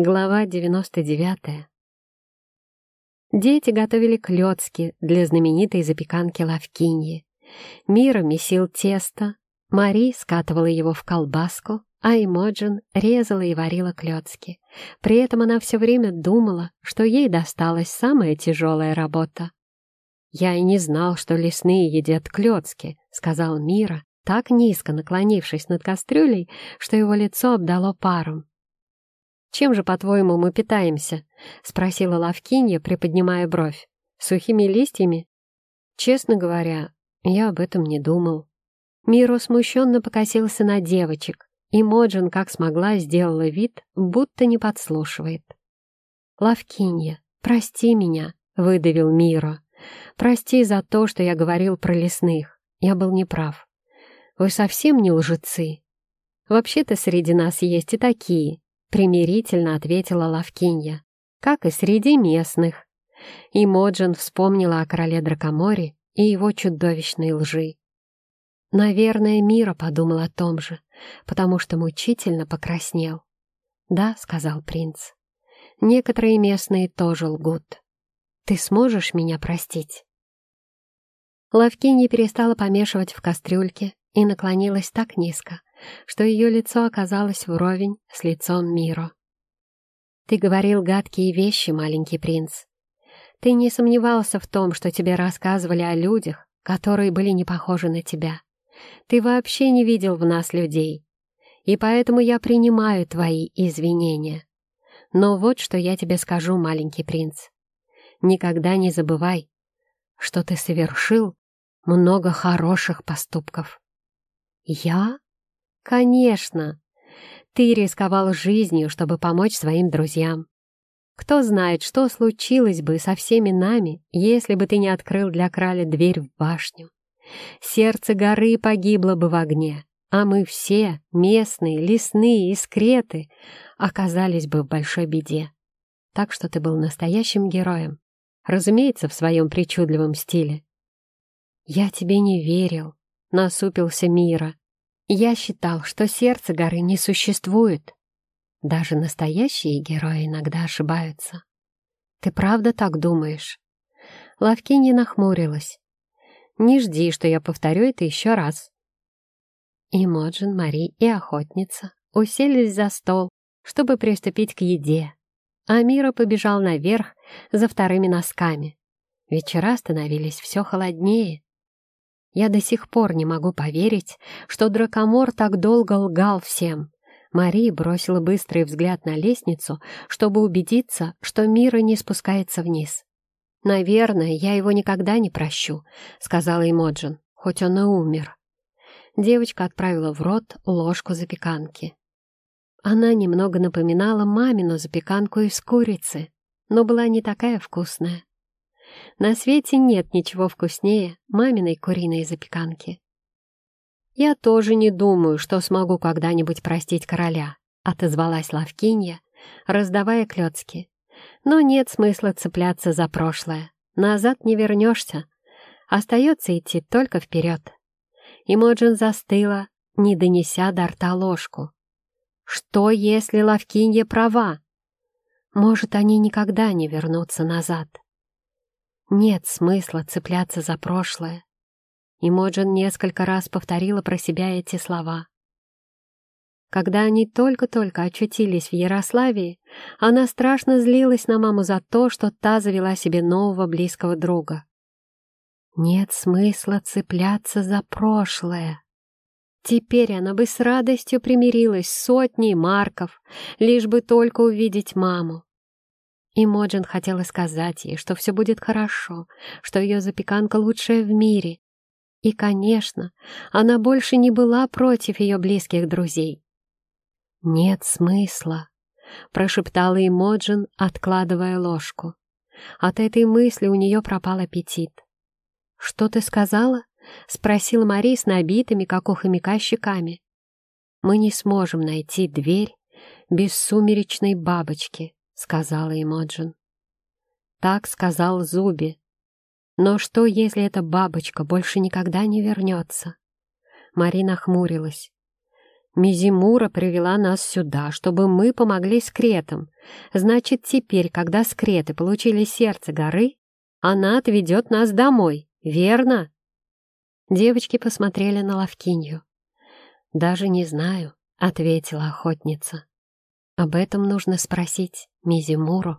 Глава 99. Дети готовили клёцки для знаменитой запеканки лавкиньи. Мира месил тесто, Мари скатывала его в колбаску, а Эмоджин резала и варила клёцки. При этом она все время думала, что ей досталась самая тяжелая работа. «Я и не знал, что лесные едят клёцки», — сказал Мира, так низко наклонившись над кастрюлей, что его лицо обдало паром. «Чем же, по-твоему, мы питаемся?» — спросила Лавкинья, приподнимая бровь. «Сухими листьями?» «Честно говоря, я об этом не думал». Миро смущенно покосился на девочек, и Моджин, как смогла, сделала вид, будто не подслушивает. «Лавкинья, прости меня», — выдавил Миро. «Прости за то, что я говорил про лесных. Я был неправ. Вы совсем не лжецы. Вообще-то среди нас есть и такие, — примирительно ответила Лавкинья, — как и среди местных. И Моджин вспомнила о короле Дракоморе и его чудовищной лжи. Наверное, Мира подумал о том же, потому что мучительно покраснел. «Да», — сказал принц, — «некоторые местные тоже лгут. Ты сможешь меня простить?» Лавкинья перестала помешивать в кастрюльке и наклонилась так низко, что ее лицо оказалось вровень с лицом Миро. «Ты говорил гадкие вещи, маленький принц. Ты не сомневался в том, что тебе рассказывали о людях, которые были не похожи на тебя. Ты вообще не видел в нас людей, и поэтому я принимаю твои извинения. Но вот что я тебе скажу, маленький принц. Никогда не забывай, что ты совершил много хороших поступков. Я? «Конечно! Ты рисковал жизнью, чтобы помочь своим друзьям. Кто знает, что случилось бы со всеми нами, если бы ты не открыл для краля дверь в башню. Сердце горы погибло бы в огне, а мы все, местные, лесные, искреты, оказались бы в большой беде. Так что ты был настоящим героем, разумеется, в своем причудливом стиле. «Я тебе не верил», — насупился Мира. Я считал, что сердце горы не существует. Даже настоящие герои иногда ошибаются. Ты правда так думаешь? Лавкинья нахмурилась. Не жди, что я повторю это еще раз. И Моджин, Мари и охотница уселись за стол, чтобы приступить к еде. А Мира побежал наверх за вторыми носками. Вечера становились все холоднее, я до сих пор не могу поверить, что Дракомор так долго лгал всем. Мари бросила быстрый взгляд на лестницу, чтобы убедиться, что Мира не спускается вниз. «Наверное, я его никогда не прощу», — сказала Эмоджин, хоть он и умер. Девочка отправила в рот ложку запеканки. Она немного напоминала мамину запеканку из курицы, но была не такая вкусная. На свете нет ничего вкуснее маминой куриной запеканки. «Я тоже не думаю, что смогу когда-нибудь простить короля», — отозвалась Лавкинья, раздавая клёцки. «Но нет смысла цепляться за прошлое. Назад не вернешься. Остается идти только вперед». Имоджин застыла, не донеся до рта ложку. «Что, если Лавкинья права? Может, они никогда не вернутся назад?» Нет смысла цепляться за прошлое. И Моджин несколько раз повторила про себя эти слова. Когда они только-только очутились в Ярославии, она страшно злилась на маму за то, что та завела себе нового близкого друга. Нет смысла цепляться за прошлое. Теперь она бы с радостью примирилась с сотней марков, лишь бы только увидеть маму. И Моджин хотела сказать ей, что все будет хорошо, что ее запеканка лучшая в мире. И, конечно, она больше не была против ее близких друзей. «Нет смысла», — прошептала Имоджин, откладывая ложку. От этой мысли у нее пропал аппетит. «Что ты сказала?» — спросила Мари с набитыми, как у хомяка, щеками. «Мы не сможем найти дверь без сумеречной бабочки», сказала Эмоджин. Так сказал Зуби. Но что, если эта бабочка больше никогда не вернется? Марина хмурилась. Мизимура привела нас сюда, чтобы мы помогли скретам. Значит, теперь, когда скреты получили сердце горы, она отведет нас домой, верно?» Девочки посмотрели на Лавкинью. «Даже не знаю», — ответила охотница. «Об этом нужно спросить Мизимуру».